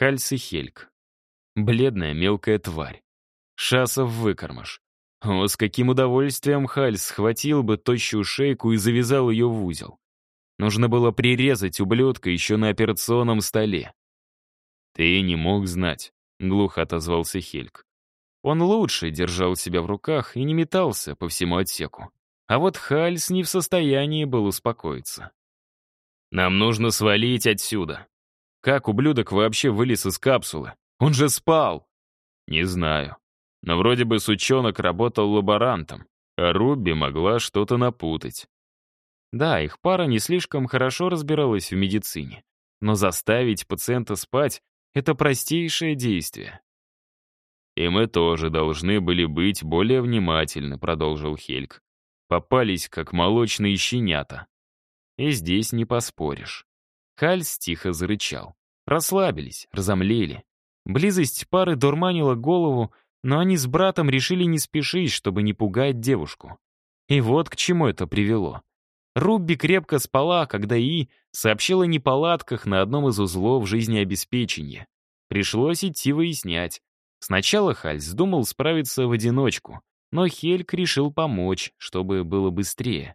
Хальс и Хельк. Бледная мелкая тварь. Шасов выкормыш. О, с каким удовольствием Хальс схватил бы тощую шейку и завязал ее в узел. Нужно было прирезать ублюдка еще на операционном столе. «Ты не мог знать», — глухо отозвался Хельк. Он лучше держал себя в руках и не метался по всему отсеку. А вот Хальс не в состоянии был успокоиться. «Нам нужно свалить отсюда. Как ублюдок вообще вылез из капсулы? Он же спал!» «Не знаю. Но вроде бы сучонок работал лаборантом, а Руби могла что-то напутать. Да, их пара не слишком хорошо разбиралась в медицине, но заставить пациента спать — это простейшее действие. «И мы тоже должны были быть более внимательны», — продолжил Хельк. «Попались, как молочные щенята». И здесь не поспоришь. Хальс тихо зарычал. Расслабились, разомлели. Близость пары дурманила голову, но они с братом решили не спешить, чтобы не пугать девушку. И вот к чему это привело. Рубби крепко спала, когда И сообщила о неполадках на одном из узлов жизнеобеспечения. Пришлось идти выяснять. Сначала Хальс думал справиться в одиночку, но Хельк решил помочь, чтобы было быстрее.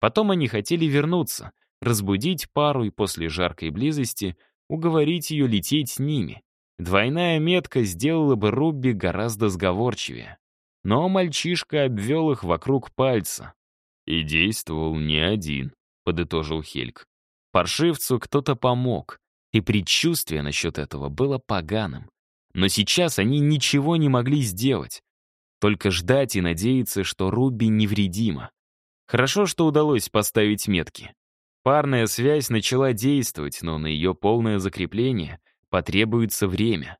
Потом они хотели вернуться, разбудить пару и после жаркой близости уговорить ее лететь с ними. Двойная метка сделала бы Рубби гораздо сговорчивее. Но мальчишка обвел их вокруг пальца. «И действовал не один», — подытожил Хельк. Паршивцу кто-то помог, и предчувствие насчет этого было поганым. Но сейчас они ничего не могли сделать. Только ждать и надеяться, что Руби невредима. Хорошо, что удалось поставить метки. Парная связь начала действовать, но на ее полное закрепление потребуется время.